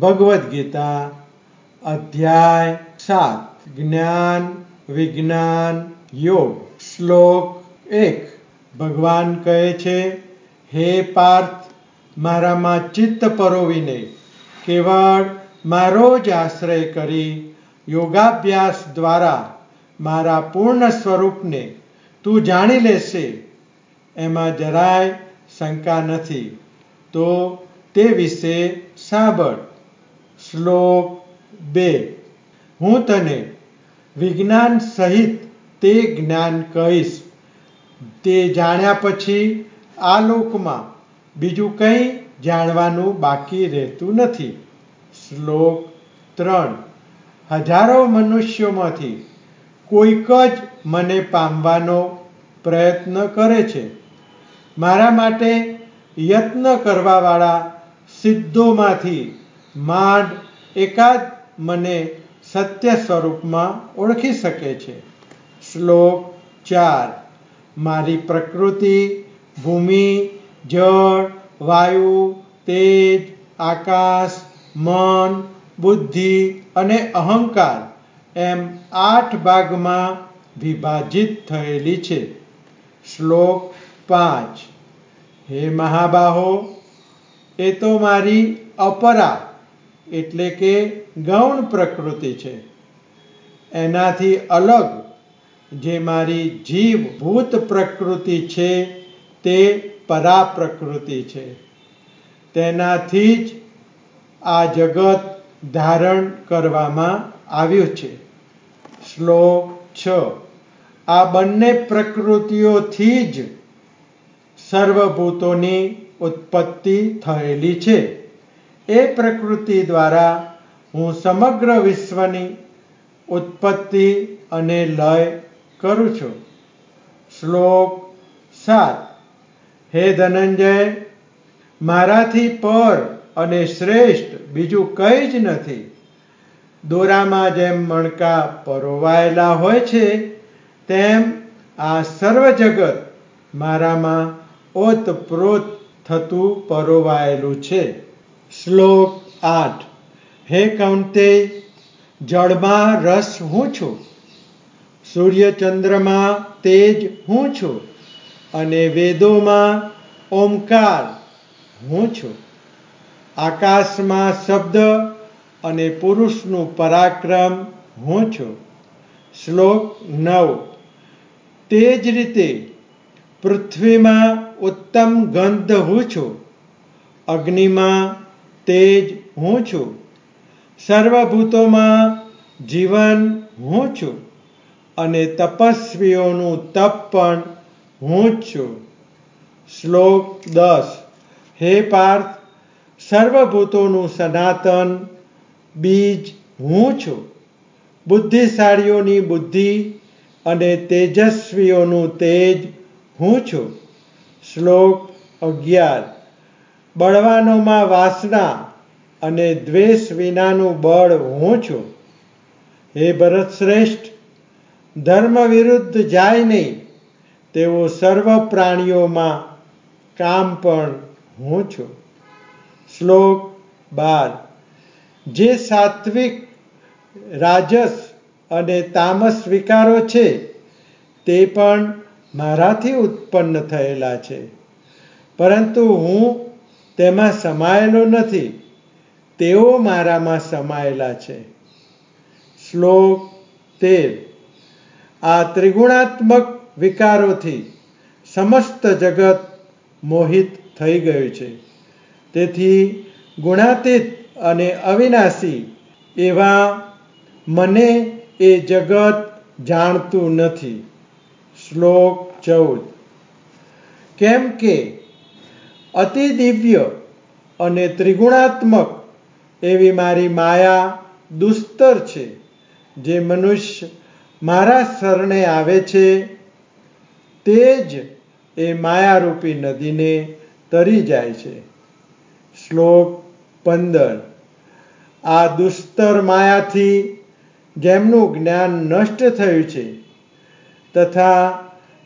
ભગવદ્ ગીતા અધ્યાય સાત, જ્ઞાન, વિજ્ઞાન, યોગ, શ્લોક એક. ભગવાન કહે છે, હે પાર્થ, મારામાં ચિત્ત પરોવીને કેવળ મારો જ આશ્રય કરી યોગાભ્યાસ દ્વારા મારા પૂર્ણ સ્વરૂપને તું જાણી લેશે. એમાં જરાય શંકા નથી. તો તે વિશે સાંભળ. શ્લોક બે. હું તને વિજ્ઞાન સહિત તે જ્ઞાન કહીશ. તે જાણ્યા પછી આ લોકમાં બીજું કંઈ જાણવાનું બાકી રહેતું નથી. શ્લોક ત્રણ. હજારો મનુષ્યોમાંથી કોઈક જ મને પામવાનો પ્રયત્ન કરે છે. મારા માટે યત્ન કરવાવાળા સિદ્ધોમાંથી માંડ એકાદ મને સત્ય સ્વરૂપમાં ઓળખી શકે છે. શ્લોક ચાર. મારી પ્રકૃતિ, ભૂમિ, જળ, વાયુ, તેજ, આકાશ, મન, બુદ્ધિ અને અહંકાર એમ આઠ ભાગમાં વિભાજિત થયેલી છે. શ્લોક પાંચ. હે મહાબાહો, એ તો મારી અપરા એટલે કે ગૌણ પ્રકૃતિ છે. એનાથી અલગ જે મારી જીવભૂત પ્રકૃતિ છે તે પરા પ્રકૃતિ છે. તેનાથી જ આ જગત ધારણ કરવામાં આવ્યું છે. શ્લોક છ. આ બંને પ્રકૃતિઓથી જ સર્વભૂતોની ઉત્પત્તિ થયેલી છે. એ પ્રકૃતિ દ્વારા હું સમગ્ર વિશ્વની ઉત્પત્તિ અને લય કરું છું. શ્લોક સાત. હે ધનંજય, મારાથી પર અને શ્રેષ્ઠ બીજું કંઈ જ નથી. દોરામાં જેમ મણકા પરોવાયેલા હોય છે, તેમ આ સર્વ જગત મારામાં ઓતપ્રોત થતું પરોવાયેલું છે. શ્લોક આઠ. હે કૌંતે, જળમાં રસ હું છું? સૂર્ય ચંદ્રમાં તેજ હું છું? અને વેદોમાં ઓમકાર હું છું? આકાશમાં શબ્દ અને પુરુષનું પરાક્રમ હું છું? શ્લોક નવ. તે જ રીતે પૃથ્વીમાં ઉત્તમ ગંધ હું છું? અગ્નિમાં તેજ હું છું. સર્વભૂતોમાં જીવન હું છું અને તપસ્વીઓનું તપ પણ હું જ છું. શ્લોક દસ. હે પાર્થ, સર્વભૂતોનું સનાતન બીજ હું છું. બુદ્ધિશાળીઓની બુદ્ધિ અને તેજસ્વીઓનું તેજ હું છું. શ્લોક અગિયાર. બળવાનોમાં વાસના અને દ્વેષ વિનાનું બળ હું છું. હે ભરત શ્રેષ્ઠ, ધર્મ વિરુદ્ધ જાય નહીં તેવો સર્વ પ્રાણીઓમાં કામ પણ હું છું. શ્લોક બાર. જે સાત્વિક, રાજસ અને તામસ વિકારો છે, તે પણ મારાથી ઉત્પન્ન થયેલા છે. પરંતુ હું તેમાં સમાયેલો નથી. તેઓ મારામાં સમાયેલા છે. શ્લોક તેર. આ ત્રિગુણાત્મક વિકારોથી સમસ્ત જગત મોહિત થઈ ગયું છે. તેથી ગુણાતીત અને અવિનાશી એવા મને એ જગત જાણતું નથી. શ્લોક ચૌદ. કેમ કે અતિ દિવ્ય અને ત્રિગુણાત્મક એવી મારી માયા દુસ્તર છે, જે મનુષ્ય મારા શરણે આવે છે, તે જ એ માયારૂપી નદીને તરી જાય છે. શ્લોક પંદર. આ દુસ્તર માયાથી જેમનું જ્ઞાન નષ્ટ થયું છે તથા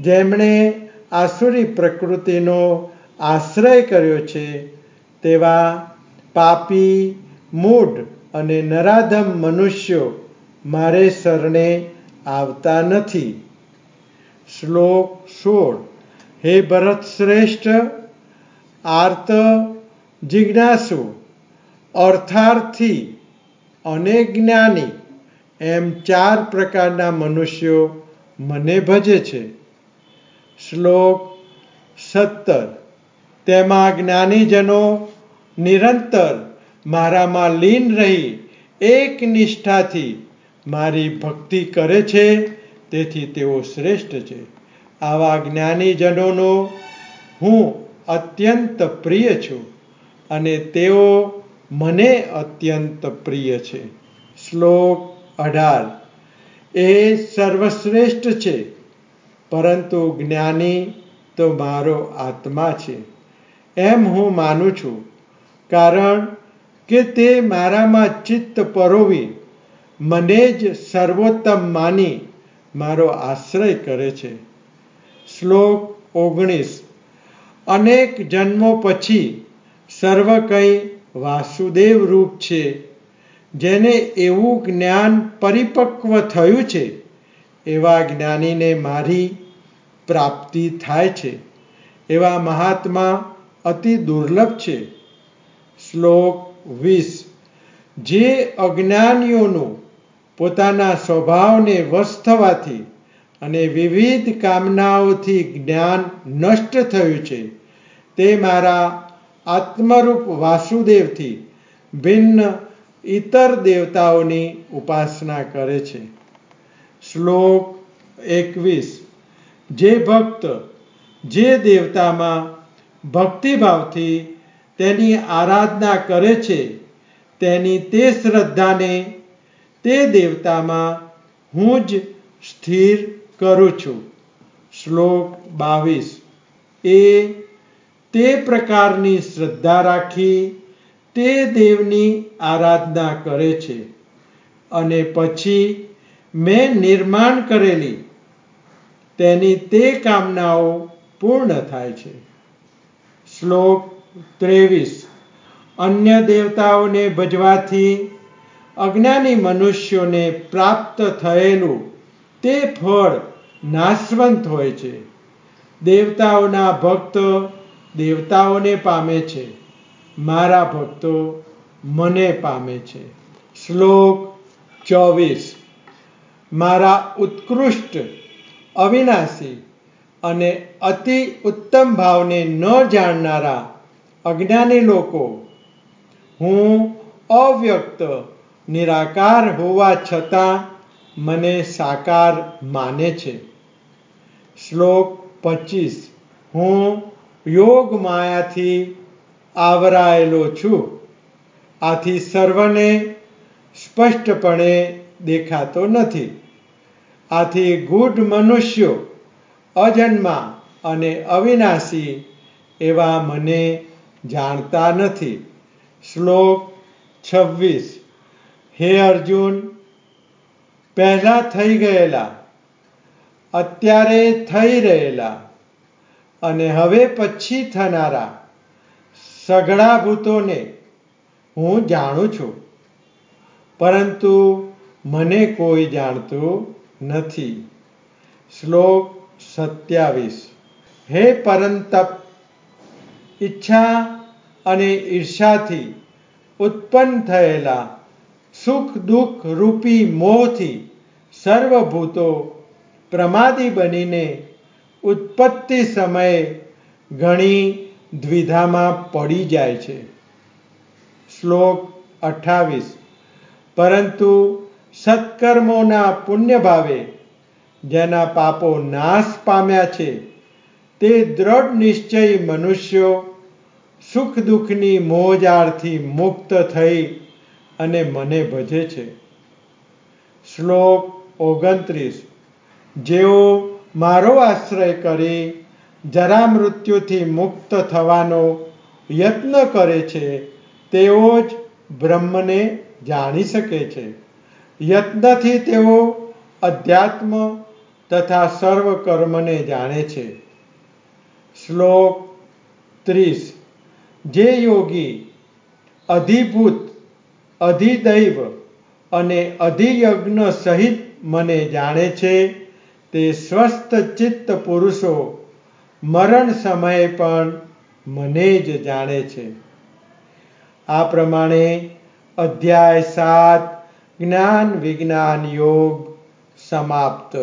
જેમણે આસુરી પ્રકૃતિનો આશ્રય કર્યો છે તેવા પાપી, મૂઢ અને નરાધમ મનુષ્યો મારે શરણે આવતા નથી. શ્લોક સોળ. હે ભરત શ્રેષ્ઠ, આર્ત, જિજ્ઞાસુ, અર્થાર્થી અને જ્ઞાની એમ ચાર પ્રકારના મનુષ્યો મને ભજે છે. શ્લોક સત્તર. તેમાં જ્ઞાનીજનો નિરંતર મારામાં લીન રહી એક નિષ્ઠાથી મારી ભક્તિ કરે છે, તેથી તેઓ શ્રેષ્ઠ છે. આવા જ્ઞાનીજનોનો હું અત્યંત પ્રિય છું અને તેઓ મને અત્યંત પ્રિય છે. શ્લોક અઢાર. એ સર્વશ્રેષ્ઠ છે, પરંતુ જ્ઞાની તો મારો આત્મા છે. એમ હું માનું છું. કારણ કે તે મારામાં ચિત્ત પરોવી, મને જ સર્વોત્તમ માની મારો આશ્રય કરે છે. શ્લોક ઓગણીસ. અનેક જન્મો પછી સર્વ કંઈ વાસુદેવ રૂપ છે, જેને એવું જ્ઞાન પરિપક્વ થયું છે, એવા જ્ઞાનીને મારી પ્રાપ્તિ થાય છે. એવા મહાત્મા અતિ દુર્લભ છે. શ્લોક વીસ. જે અજ્ઞાનીઓનું પોતાના સ્વભાવને વશ થવાથી અને વિવિધ કામનાઓથી જ્ઞાન નષ્ટ થયું છે, તે મારા આત્મરૂપ વાસુદેવથી ભિન્ન ઇતર દેવતાઓની ઉપાસના કરે છે. શ્લોક એકવીસ. જે ભક્ત જે દેવતામાં ભક્તિભાવથી તેની આરાધના કરે છે, તેની તે શ્રદ્ધાને તે દેવતામાં હું જ સ્થિર કરું છું. શ્લોક બાવીસ. એ તે પ્રકારની શ્રદ્ધા રાખી તે દેવની આરાધના કરે છે અને પછી મેં નિર્માણ કરેલી તેની તે કામનાઓ પૂર્ણ થાય છે. શ્લોક ત્રેવીસ. અન્ય દેવતાઓને ભજવાથી અજ્ઞાની મનુષ્યોને પ્રાપ્ત થયેલું તે ફળ નાશવંત હોય છે. દેવતાઓના ભક્ત દેવતાઓને પામે છે. મારા ભક્તો મને પામે છે. શ્લોક ચોવીસ. મારા ઉત્કૃષ્ટ અવિનાશી અને અતિ ઉત્તમ ભાવને ન જાણનારા અજ્ઞાની લોકો, હું અવ્યક્ત, નિરાકાર હોવા છતાં મને સાકાર માને છે. શ્લોક પચીસ. હું યોગ માયાથી આવરાયેલો છું. આથી સર્વને સ્પષ્ટપણે દેખાતો નથી. આથી ગૂઢ મનુષ્યો અજન્મા અને અવિનાશી એવા મને જાણતા નથી. શ્લોક છવ્વીસ. હે અર્જુન, પહેલાં થઈ ગયેલા, અત્યારે થઈ રહેલા અને હવે પછી થનારા સઘળા ભૂતોને હું જાણું છું, પરંતુ મને કોઈ જાણતું નથી. શ્લોક સત્યાવીસ. હે પરંતપ, ઈચ્છા અને ઈર્ષાથી ઉત્પન્ન થયેલા સુખ દુઃખ રૂપી મોહથી સર્વભૂતો પ્રમાદી બનીને ઉત્પત્તિ સમયે ઘણી દ્વિધામાં પડી જાય છે. શ્લોક અઠ્ઠાવીસ. પરંતુ સત્કર્મોના પુણ્ય ભાવે જેના પાપો નાશ પામ્યા છે. તે દ્રઢ નિશ્ચયી મનુષ્યો સુખ દુઃખની મોજાળથી મુક્ત થઈ અને મને ભજે છે. શ્લોક ઓગણત્રીસ. જેઓ મારો આશ્રય કરી, જરા મૃત્યુથી મુક્ત થવાનો યત્ન કરે છે, તેઓ જ બ્રહ્મને જાણી શકે છે. યત્નથી તેઓ અધ્યાત્મ તથા સર્વ કર્મને જાણે છે. શ્લોક ત્રીસ. જે યોગી અધિભૂત, અધિદૈવ અને અધિયજ્ઞ સહિત મને જાણે છે, તે સ્વસ્થ ચિત્ત પુરુષો મરણ સમયે પણ મને જ જાણે છે. આ પ્રમાણે અધ્યાય સાત જ્ઞાન વિજ્ઞાન યોગ સમાપ્ત.